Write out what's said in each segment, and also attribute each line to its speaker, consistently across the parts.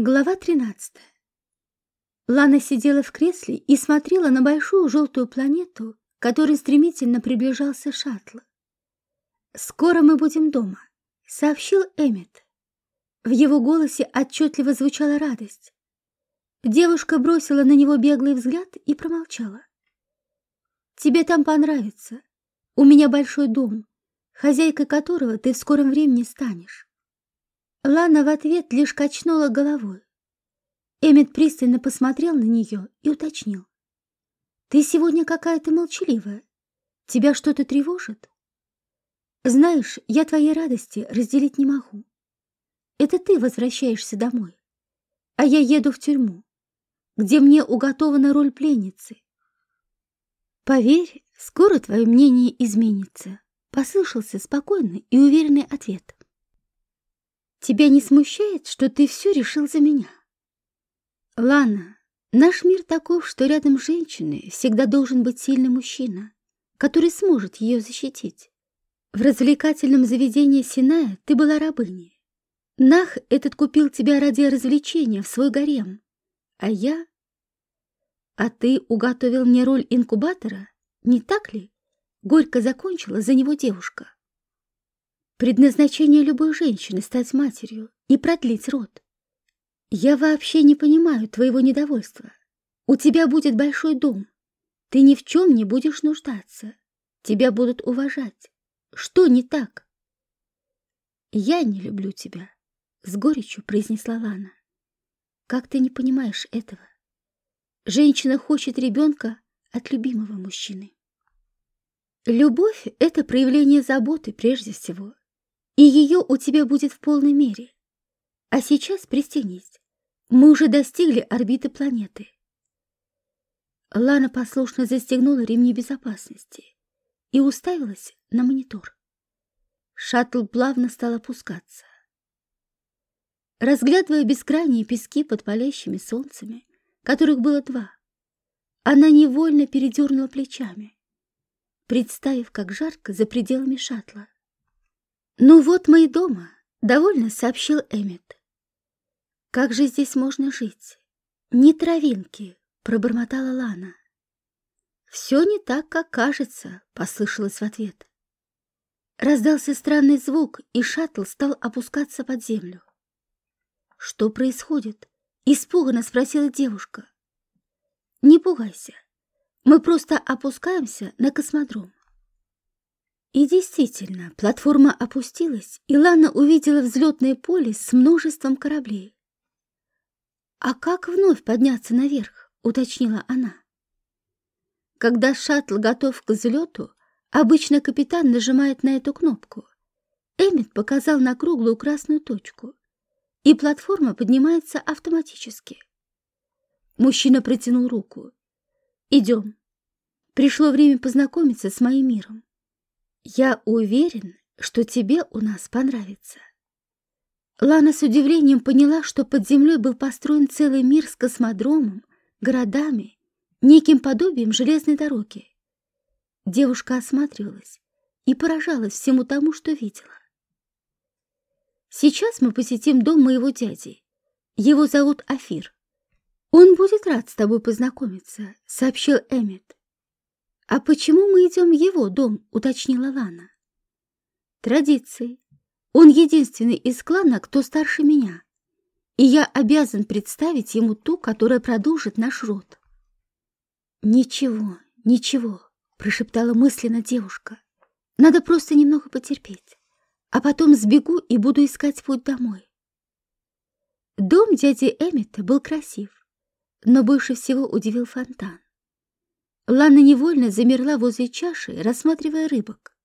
Speaker 1: Глава 13 Лана сидела в кресле и смотрела на большую желтую планету, которой стремительно приближался шаттл. «Скоро мы будем дома», — сообщил Эммет. В его голосе отчетливо звучала радость. Девушка бросила на него беглый взгляд и промолчала. «Тебе там понравится. У меня большой дом, хозяйкой которого ты в скором времени станешь». Лана в ответ лишь качнула головой. Эммет пристально посмотрел на нее и уточнил. «Ты сегодня какая-то молчаливая. Тебя что-то тревожит?» «Знаешь, я твоей радости разделить не могу. Это ты возвращаешься домой, а я еду в тюрьму, где мне уготована роль пленницы. Поверь, скоро твое мнение изменится», — послышался спокойный и уверенный ответ. Тебя не смущает, что ты все решил за меня? Лана, наш мир таков, что рядом с женщиной всегда должен быть сильный мужчина, который сможет ее защитить. В развлекательном заведении Синая ты была рабыней. Нах этот купил тебя ради развлечения в свой гарем, а я... А ты уготовил мне роль инкубатора, не так ли? Горько закончила за него девушка. Предназначение любой женщины — стать матерью и продлить род. Я вообще не понимаю твоего недовольства. У тебя будет большой дом. Ты ни в чем не будешь нуждаться. Тебя будут уважать. Что не так? Я не люблю тебя, — с горечью произнесла Лана. Как ты не понимаешь этого? Женщина хочет ребенка от любимого мужчины. Любовь — это проявление заботы прежде всего и ее у тебя будет в полной мере. А сейчас пристегнись. Мы уже достигли орбиты планеты. Лана послушно застегнула ремни безопасности и уставилась на монитор. Шаттл плавно стал опускаться. Разглядывая бескрайние пески под палящими солнцами, которых было два, она невольно передернула плечами, представив, как жарко за пределами шаттла. «Ну вот мы и дома», — довольно сообщил Эммет. «Как же здесь можно жить? Ни травинки», — пробормотала Лана. «Все не так, как кажется», — послышалось в ответ. Раздался странный звук, и шаттл стал опускаться под землю. «Что происходит?» — испуганно спросила девушка. «Не пугайся, мы просто опускаемся на космодром. И действительно, платформа опустилась, и Лана увидела взлетное поле с множеством кораблей. «А как вновь подняться наверх?» — уточнила она. Когда шаттл готов к взлету, обычно капитан нажимает на эту кнопку. Эммет показал на круглую красную точку, и платформа поднимается автоматически. Мужчина протянул руку. «Идем. Пришло время познакомиться с моим миром. Я уверен, что тебе у нас понравится. Лана с удивлением поняла, что под землей был построен целый мир с космодромом, городами, неким подобием железной дороги. Девушка осматривалась и поражалась всему тому, что видела. Сейчас мы посетим дом моего дяди. Его зовут Афир. Он будет рад с тобой познакомиться, сообщил Эммет. «А почему мы идем в его дом?» — уточнила Лана. «Традиции. Он единственный из клана, кто старше меня, и я обязан представить ему ту, которая продолжит наш род». «Ничего, ничего», — прошептала мысленно девушка. «Надо просто немного потерпеть, а потом сбегу и буду искать путь домой». Дом дяди Эммета был красив, но больше всего удивил фонтан. Лана невольно замерла возле чаши, рассматривая рыбок.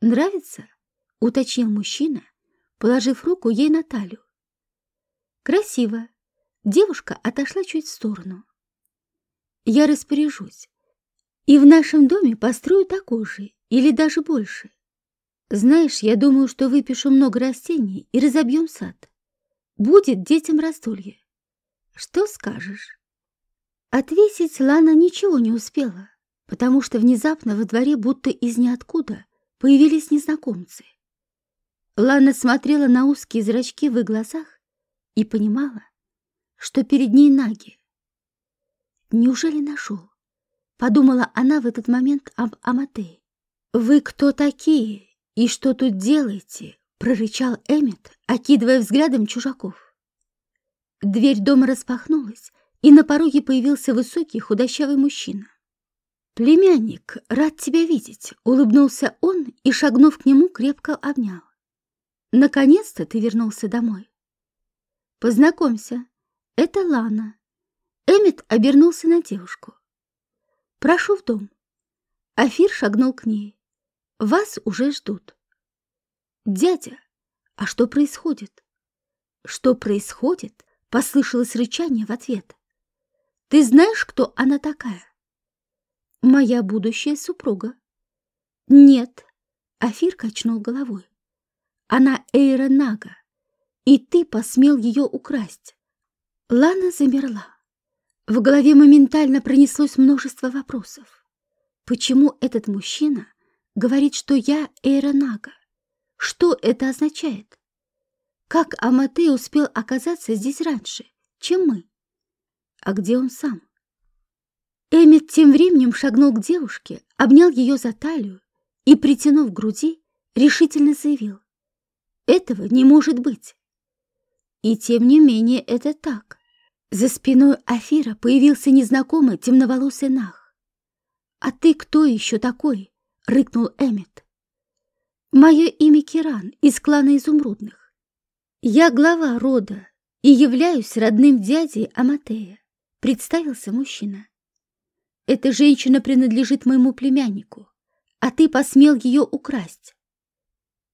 Speaker 1: «Нравится?» — уточнил мужчина, положив руку ей на талию. «Красиво!» Девушка отошла чуть в сторону. «Я распоряжусь. И в нашем доме построю такой же, или даже больше. Знаешь, я думаю, что выпишу много растений и разобьем сад. Будет детям раздолье. Что скажешь?» Ответить Лана ничего не успела, потому что внезапно во дворе будто из ниоткуда появились незнакомцы. Лана смотрела на узкие зрачки в их глазах и понимала, что перед ней Наги. Неужели нашел? Подумала она в этот момент об Аматее. «Вы кто такие и что тут делаете?» прорычал Эммет, окидывая взглядом чужаков. Дверь дома распахнулась, и на пороге появился высокий худощавый мужчина. «Племянник, рад тебя видеть!» — улыбнулся он и, шагнув к нему, крепко обнял. «Наконец-то ты вернулся домой!» «Познакомься, это Лана!» Эммет обернулся на девушку. «Прошу в дом!» Афир шагнул к ней. «Вас уже ждут!» «Дядя, а что происходит?» «Что происходит?» — послышалось рычание в ответ. «Ты знаешь, кто она такая?» «Моя будущая супруга». «Нет», — Афир качнул головой. «Она Эйра Нага, и ты посмел ее украсть». Лана замерла. В голове моментально пронеслось множество вопросов. Почему этот мужчина говорит, что я Эйра Нага? Что это означает? Как Аматей успел оказаться здесь раньше, чем мы? А где он сам? Эммет тем временем шагнул к девушке, обнял ее за талию и, притянув к груди, решительно заявил. Этого не может быть. И тем не менее это так. За спиной Афира появился незнакомый темноволосый нах. «А ты кто еще такой?» — рыкнул Эммет. Мое имя Киран из клана Изумрудных. Я глава рода и являюсь родным дядей Аматея, представился мужчина. Эта женщина принадлежит моему племяннику, а ты посмел ее украсть.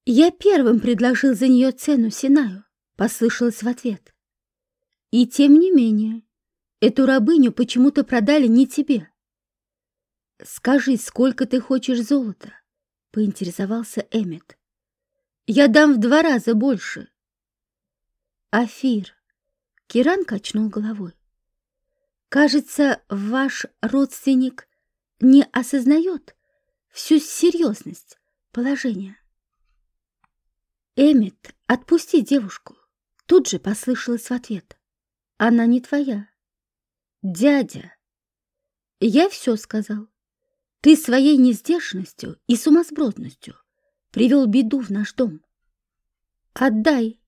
Speaker 1: Я первым предложил за нее цену Синаю, послышалось в ответ. И тем не менее, эту рабыню почему-то продали не тебе. Скажи, сколько ты хочешь золота? поинтересовался Эммет. «Я дам в два раза больше». «Афир», — Киран качнул головой. «Кажется, ваш родственник не осознает всю серьезность положения». «Эммет, отпусти девушку!» Тут же послышалось в ответ. «Она не твоя». «Дядя!» «Я все сказал. Ты своей нездержанностью и сумасбродностью привел беду в наш дом. Отдай,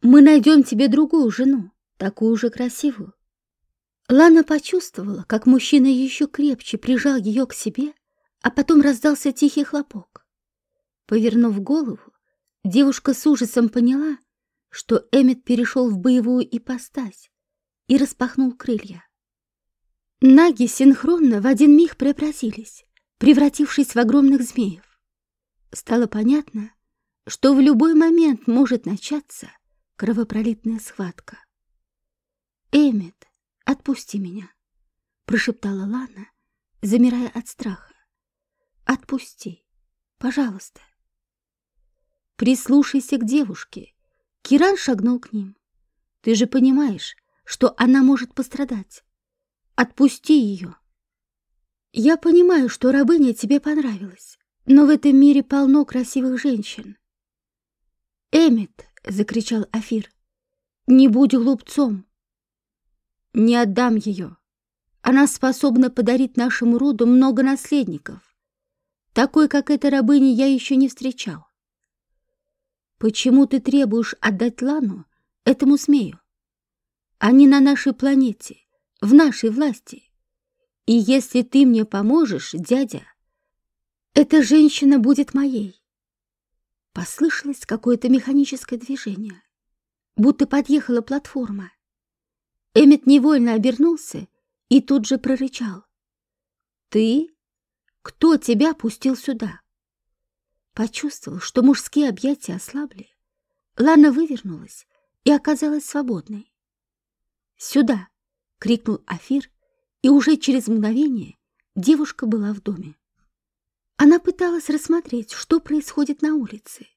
Speaker 1: мы найдем тебе другую жену, такую же красивую. Лана почувствовала, как мужчина еще крепче прижал ее к себе, а потом раздался тихий хлопок. Повернув голову, девушка с ужасом поняла, что Эммет перешел в боевую ипостась и распахнул крылья. Наги синхронно в один миг преобразились, превратившись в огромных змеев. Стало понятно, что в любой момент может начаться кровопролитная схватка. «Эммет, отпусти меня!» — прошептала Лана, замирая от страха. «Отпусти, пожалуйста!» «Прислушайся к девушке!» Киран шагнул к ним. «Ты же понимаешь, что она может пострадать. Отпусти ее!» Я понимаю, что рабыня тебе понравилась, но в этом мире полно красивых женщин. Эмит, закричал Афир, не будь глупцом. Не отдам ее. Она способна подарить нашему роду много наследников. Такой, как эта рабыня, я еще не встречал. Почему ты требуешь отдать Лану этому змею? Они на нашей планете, в нашей власти. И если ты мне поможешь, дядя, эта женщина будет моей. Послышалось какое-то механическое движение, будто подъехала платформа. Эммет невольно обернулся и тут же прорычал. «Ты? Кто тебя пустил сюда?» Почувствовал, что мужские объятия ослабли. Лана вывернулась и оказалась свободной. «Сюда!» — крикнул Афир и уже через мгновение девушка была в доме. Она пыталась рассмотреть, что происходит на улице,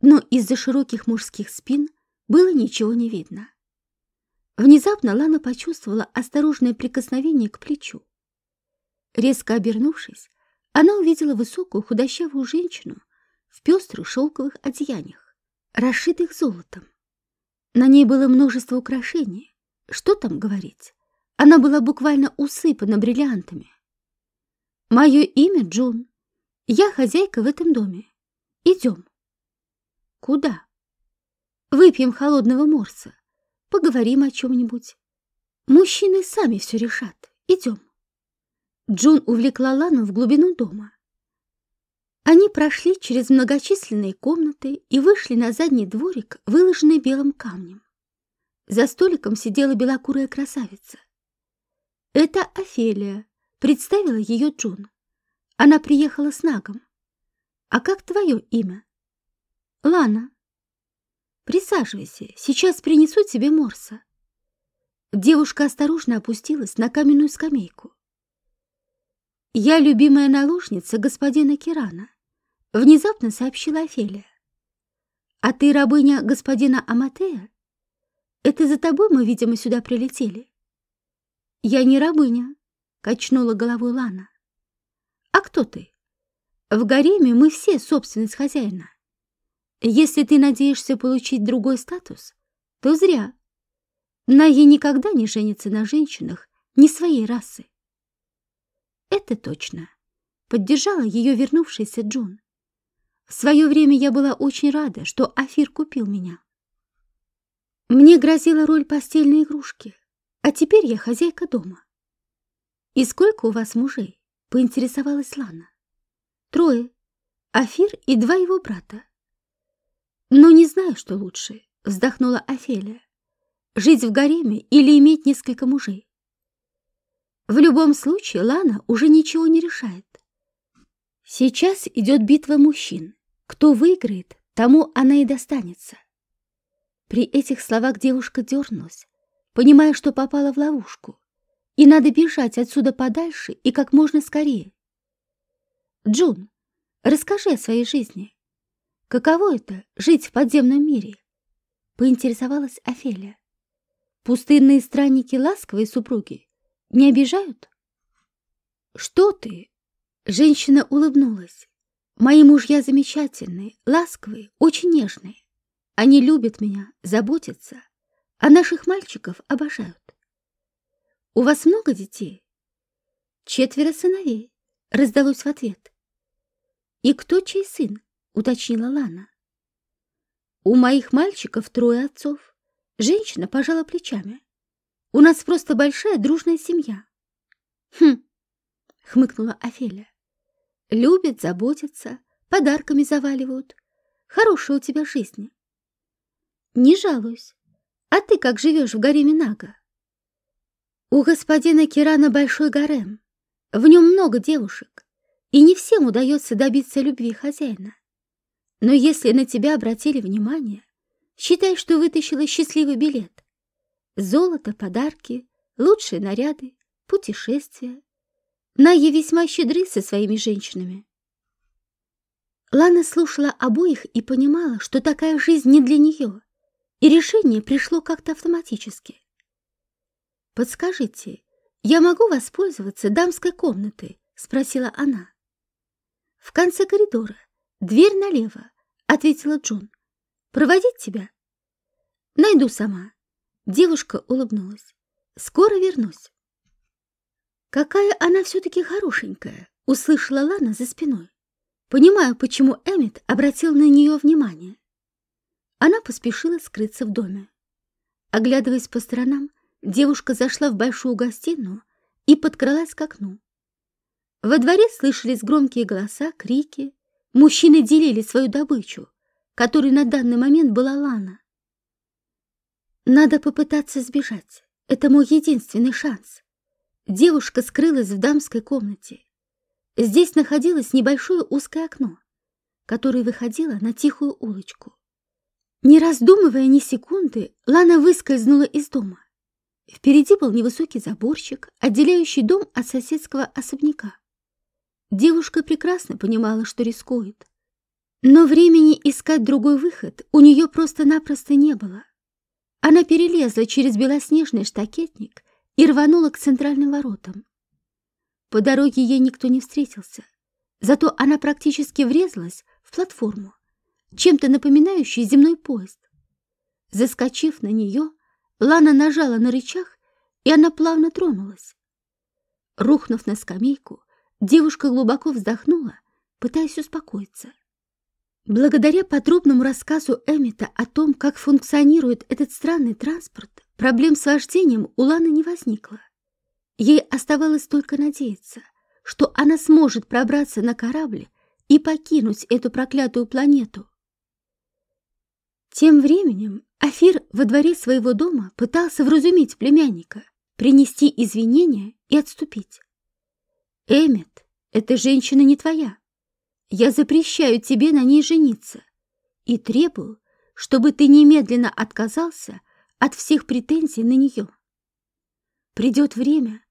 Speaker 1: но из-за широких мужских спин было ничего не видно. Внезапно Лана почувствовала осторожное прикосновение к плечу. Резко обернувшись, она увидела высокую худощавую женщину в пестрых шелковых одеяниях, расшитых золотом. На ней было множество украшений. Что там говорить? Она была буквально усыпана бриллиантами. Мое имя Джун. Я хозяйка в этом доме. Идем. Куда? Выпьем холодного морса. Поговорим о чем-нибудь. Мужчины сами все решат. Идем. Джун увлекла Лану в глубину дома. Они прошли через многочисленные комнаты и вышли на задний дворик, выложенный белым камнем. За столиком сидела белокурая красавица. «Это Офелия», — представила ее Джун. Она приехала с Нагом. «А как твое имя?» «Лана». «Присаживайся, сейчас принесу тебе морса». Девушка осторожно опустилась на каменную скамейку. «Я любимая наложница господина Кирана», — внезапно сообщила Офелия. «А ты рабыня господина Аматея? Это за тобой мы, видимо, сюда прилетели?» «Я не рабыня», — качнула головой Лана. «А кто ты?» «В гареме мы все собственность хозяина. Если ты надеешься получить другой статус, то зря. Наги никогда не женится на женщинах не своей расы. Это точно. Поддержала ее вернувшаяся Джун. В свое время я была очень рада, что Афир купил меня. Мне грозила роль постельной игрушки, а теперь я хозяйка дома. «И сколько у вас мужей?» — поинтересовалась Лана. «Трое. Афир и два его брата». «Ну, не знаю, что лучше», — вздохнула Офелия. «Жить в гареме или иметь несколько мужей?» В любом случае Лана уже ничего не решает. Сейчас идет битва мужчин. Кто выиграет, тому она и достанется. При этих словах девушка дернулась, понимая, что попала в ловушку, и надо бежать отсюда подальше и как можно скорее. Джун, расскажи о своей жизни. Каково это — жить в подземном мире? Поинтересовалась Офелия. Пустынные странники ласковые супруги не обижают? Что ты? Женщина улыбнулась. Мои мужья замечательные, ласковые, очень нежные. Они любят меня, заботятся, а наших мальчиков обожают. У вас много детей? Четверо сыновей, раздалось в ответ. И кто чей сын? Уточнила Лана. У моих мальчиков трое отцов. Женщина пожала плечами. У нас просто большая дружная семья. Хм, хмыкнула Офелия. Любят, заботятся, подарками заваливают. Хорошая у тебя жизнь. Не жалуюсь. А ты как живешь в гареме Нага? У господина Кирана большой гарем. В нем много девушек, и не всем удается добиться любви хозяина. Но если на тебя обратили внимание, считай, что вытащила счастливый билет. Золото, подарки, лучшие наряды, путешествия. Найя весьма щедры со своими женщинами. Лана слушала обоих и понимала, что такая жизнь не для нее, и решение пришло как-то автоматически. «Подскажите, я могу воспользоваться дамской комнатой?» — спросила она. «В конце коридора, дверь налево», — ответила Джун. «Проводить тебя?» «Найду сама», Девушка улыбнулась. «Скоро вернусь». «Какая она все-таки хорошенькая!» — услышала Лана за спиной. «Понимаю, почему Эммет обратил на нее внимание». Она поспешила скрыться в доме. Оглядываясь по сторонам, девушка зашла в большую гостиную и подкралась к окну. Во дворе слышались громкие голоса, крики. Мужчины делили свою добычу, которой на данный момент была Лана. Надо попытаться сбежать. Это мой единственный шанс. Девушка скрылась в дамской комнате. Здесь находилось небольшое узкое окно, которое выходило на тихую улочку. Не раздумывая ни секунды, Лана выскользнула из дома. Впереди был невысокий заборчик, отделяющий дом от соседского особняка. Девушка прекрасно понимала, что рискует. Но времени искать другой выход у нее просто-напросто не было. Она перелезла через белоснежный штакетник и рванула к центральным воротам. По дороге ей никто не встретился, зато она практически врезалась в платформу, чем-то напоминающую земной поезд. Заскочив на нее, Лана нажала на рычаг, и она плавно тронулась. Рухнув на скамейку, девушка глубоко вздохнула, пытаясь успокоиться. Благодаря подробному рассказу Эмита о том, как функционирует этот странный транспорт, проблем с вождением у Ланы не возникло. Ей оставалось только надеяться, что она сможет пробраться на корабль и покинуть эту проклятую планету. Тем временем Афир во дворе своего дома пытался вразумить племянника, принести извинения и отступить. «Эммет, эта женщина не твоя. Я запрещаю тебе на ней жениться и требую, чтобы ты немедленно отказался от всех претензий на нее. Придет время,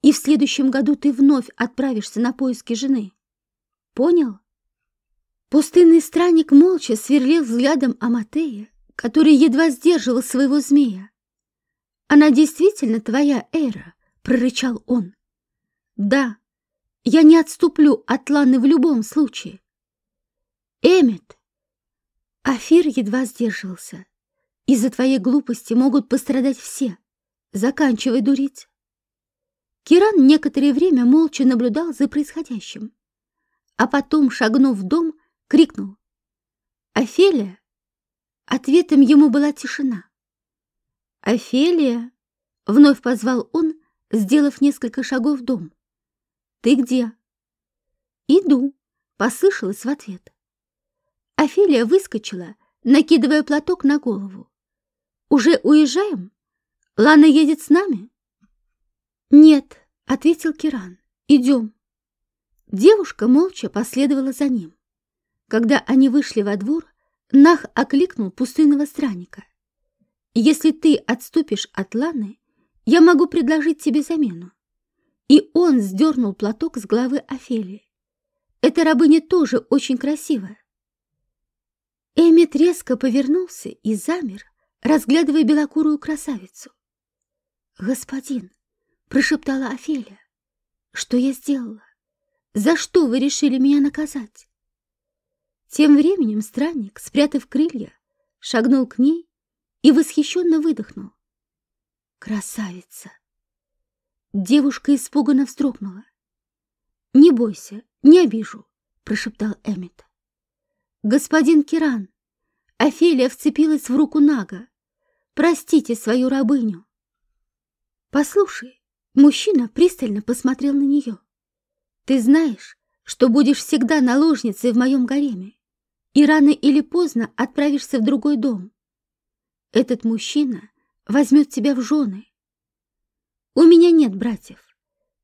Speaker 1: и в следующем году ты вновь отправишься на поиски жены. Понял? Пустынный странник молча сверлил взглядом Аматея, который едва сдерживал своего змея. «Она действительно твоя Эра», — прорычал он. «Да, я не отступлю от Ланы в любом случае». «Эммет!» Афир едва сдерживался. «Из-за твоей глупости могут пострадать все. Заканчивай дурить». Киран некоторое время молча наблюдал за происходящим, а потом, шагнув в дом, крикнул «Офелия!». Ответом ему была тишина. «Офелия!» — вновь позвал он, сделав несколько шагов в дом. «Ты где?» «Иду», — послышалось в ответ. Офелия выскочила, накидывая платок на голову. «Уже уезжаем? Лана едет с нами?» «Нет», — ответил Киран, — «идем». Девушка молча последовала за ним. Когда они вышли во двор, Нах окликнул пустынного странника. «Если ты отступишь от Ланы, я могу предложить тебе замену». И он сдернул платок с головы Офелии. Эта рабыня тоже очень красивая. Эмит резко повернулся и замер, разглядывая белокурую красавицу. «Господин!» прошептала Офелия. Что я сделала? За что вы решили меня наказать? Тем временем странник, спрятав крылья, шагнул к ней и восхищенно выдохнул. Красавица! Девушка испуганно вздрогнула. «Не бойся, не обижу», — прошептал Эммет. «Господин Киран!» Офелия вцепилась в руку Нага. «Простите свою рабыню!» «Послушай, Мужчина пристально посмотрел на нее. «Ты знаешь, что будешь всегда наложницей в моем гареме, и рано или поздно отправишься в другой дом. Этот мужчина возьмет тебя в жены. У меня нет братьев,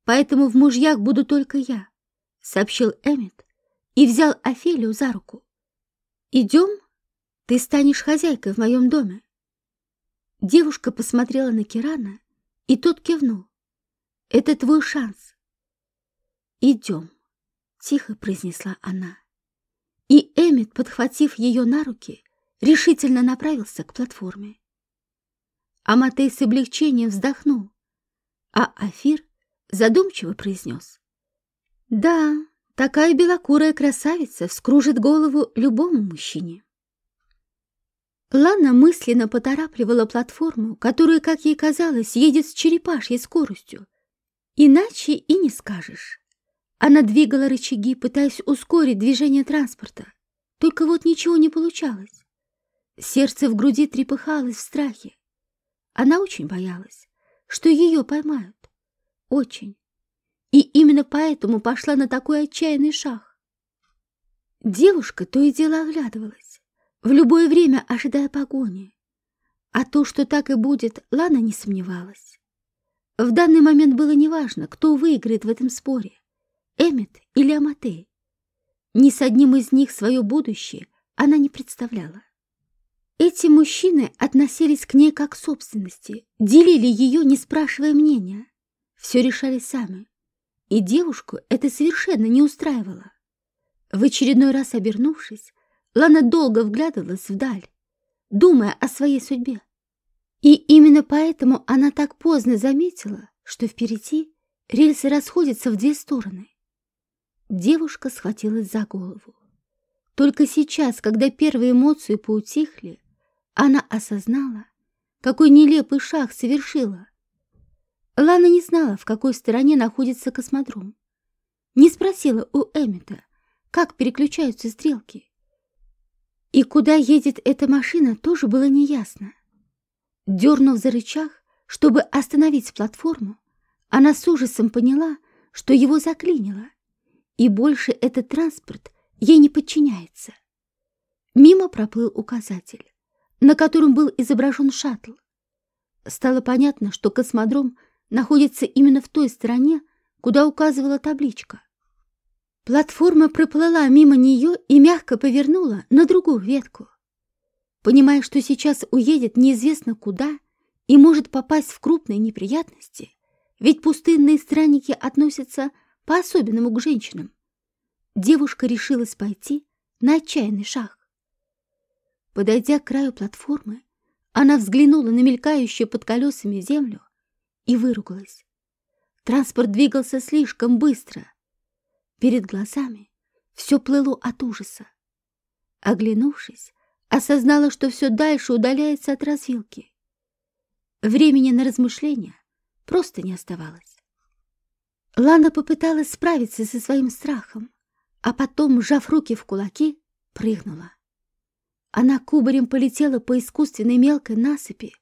Speaker 1: поэтому в мужьях буду только я», — сообщил Эммет и взял Офелию за руку. «Идем? Ты станешь хозяйкой в моем доме». Девушка посмотрела на Кирана, и тот кивнул. Это твой шанс. Идем, тихо произнесла она. И Эмит, подхватив ее на руки, решительно направился к платформе. Аматей с облегчением вздохнул, а Афир задумчиво произнес. Да, такая белокурая красавица вскружит голову любому мужчине. Лана мысленно поторапливала платформу, которая, как ей казалось, едет с черепашьей скоростью, Иначе и не скажешь. Она двигала рычаги, пытаясь ускорить движение транспорта. Только вот ничего не получалось. Сердце в груди трепыхалось в страхе. Она очень боялась, что ее поймают. Очень. И именно поэтому пошла на такой отчаянный шаг. Девушка то и дело оглядывалась, в любое время ожидая погони. А то, что так и будет, Лана не сомневалась. В данный момент было неважно, кто выиграет в этом споре, Эммет или Аматей. Ни с одним из них свое будущее она не представляла. Эти мужчины относились к ней как к собственности, делили ее, не спрашивая мнения. Все решали сами. И девушку это совершенно не устраивало. В очередной раз обернувшись, Лана долго вглядывалась вдаль, думая о своей судьбе. И именно поэтому она так поздно заметила, что впереди рельсы расходятся в две стороны. Девушка схватилась за голову. Только сейчас, когда первые эмоции поутихли, она осознала, какой нелепый шаг совершила. Лана не знала, в какой стороне находится космодром. Не спросила у Эммета, как переключаются стрелки. И куда едет эта машина, тоже было неясно. Дернув за рычаг, чтобы остановить платформу, она с ужасом поняла, что его заклинило, и больше этот транспорт ей не подчиняется. Мимо проплыл указатель, на котором был изображен шаттл. Стало понятно, что космодром находится именно в той стороне, куда указывала табличка. Платформа проплыла мимо нее и мягко повернула на другую ветку. Понимая, что сейчас уедет неизвестно куда и может попасть в крупные неприятности, ведь пустынные странники относятся по-особенному к женщинам, девушка решилась пойти на отчаянный шаг. Подойдя к краю платформы, она взглянула на мелькающую под колесами землю и выругалась. Транспорт двигался слишком быстро. Перед глазами все плыло от ужаса. Оглянувшись, осознала, что все дальше удаляется от развилки. Времени на размышления просто не оставалось. Лана попыталась справиться со своим страхом, а потом, сжав руки в кулаки, прыгнула. Она кубарем полетела по искусственной мелкой насыпи,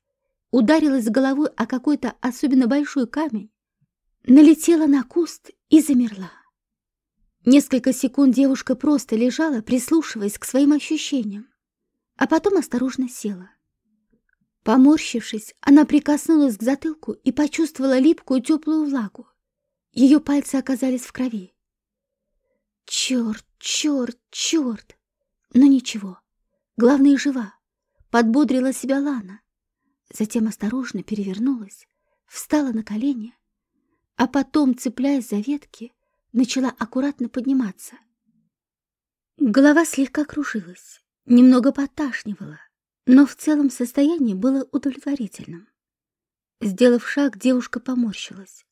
Speaker 1: ударилась головой о какой-то особенно большой камень, налетела на куст и замерла. Несколько секунд девушка просто лежала, прислушиваясь к своим ощущениям, а потом осторожно села. Поморщившись, она прикоснулась к затылку и почувствовала липкую теплую влагу. Ее пальцы оказались в крови. Черт, черт, черт! Но ничего, главное, жива. Подбодрила себя Лана. Затем осторожно перевернулась, встала на колени, а потом, цепляясь за ветки, начала аккуратно подниматься. Голова слегка кружилась, немного поташнивала но в целом состояние было удовлетворительным. Сделав шаг, девушка поморщилась.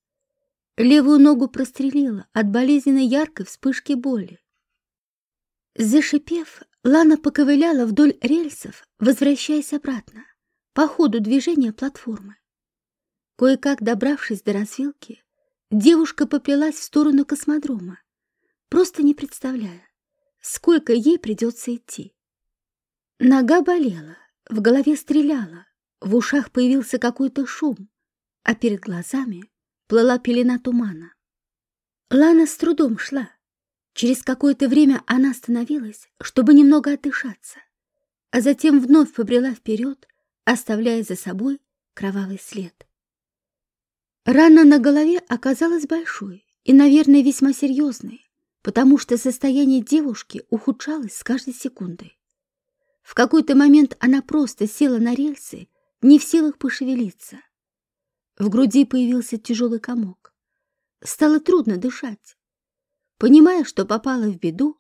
Speaker 1: Левую ногу прострелила от болезненной яркой вспышки боли. Зашипев, Лана поковыляла вдоль рельсов, возвращаясь обратно, по ходу движения платформы. Кое-как добравшись до развилки, девушка поплелась в сторону космодрома, просто не представляя, сколько ей придется идти. Нога болела, в голове стреляло, в ушах появился какой-то шум, а перед глазами плыла пелена тумана. Лана с трудом шла. Через какое-то время она остановилась, чтобы немного отдышаться, а затем вновь побрела вперед, оставляя за собой кровавый след. Рана на голове оказалась большой и, наверное, весьма серьезной, потому что состояние девушки ухудшалось с каждой секундой. В какой-то момент она просто села на рельсы, не в силах пошевелиться. В груди появился тяжелый комок. Стало трудно дышать. Понимая, что попала в беду,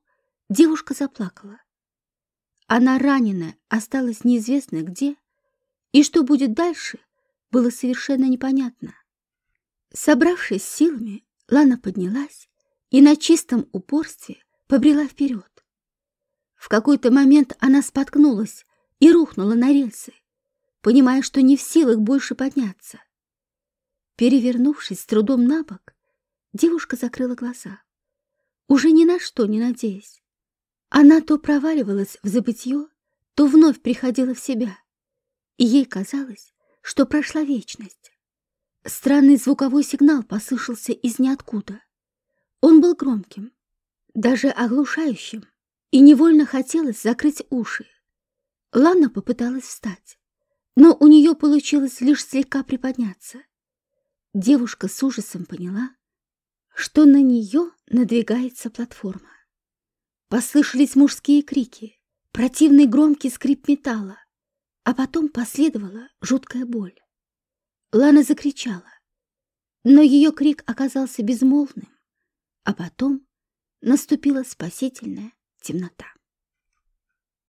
Speaker 1: девушка заплакала. Она раненая, осталась неизвестно где, и что будет дальше, было совершенно непонятно. Собравшись силами, Лана поднялась и на чистом упорстве побрела вперед. В какой-то момент она споткнулась и рухнула на рельсы, понимая, что не в силах больше подняться. Перевернувшись с трудом на бок, девушка закрыла глаза, уже ни на что не надеясь. Она то проваливалась в забытье, то вновь приходила в себя, и ей казалось, что прошла вечность. Странный звуковой сигнал послышался из ниоткуда. Он был громким, даже оглушающим и невольно хотелось закрыть уши. Лана попыталась встать, но у нее получилось лишь слегка приподняться. Девушка с ужасом поняла, что на нее надвигается платформа. Послышались мужские крики, противный громкий скрип металла, а потом последовала жуткая боль. Лана закричала, но ее крик оказался безмолвным, а потом наступила спасительная темнота.